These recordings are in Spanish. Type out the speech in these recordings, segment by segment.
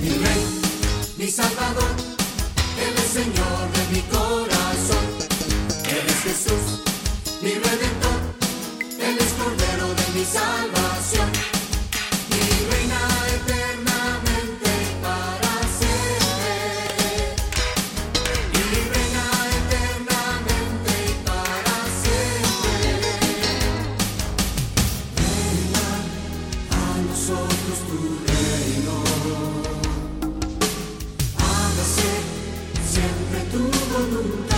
mi Salvador, Él es Señor de mi corazón. Él es Jesús, mi Redentor, Él es Cordero de mi salvación. Mi reina eternamente para siempre. Mi reina eternamente para siempre. Venga a nosotros tu reino. Tu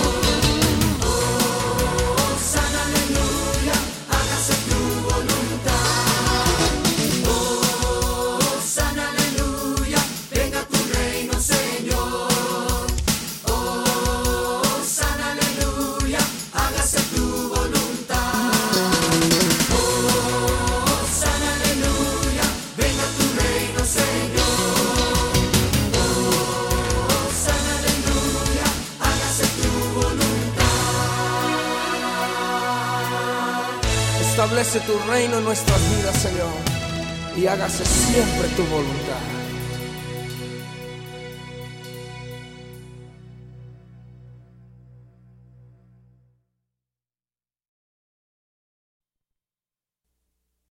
Establece tu reino en nuestras vidas, Señor, y hágase siempre tu voluntad.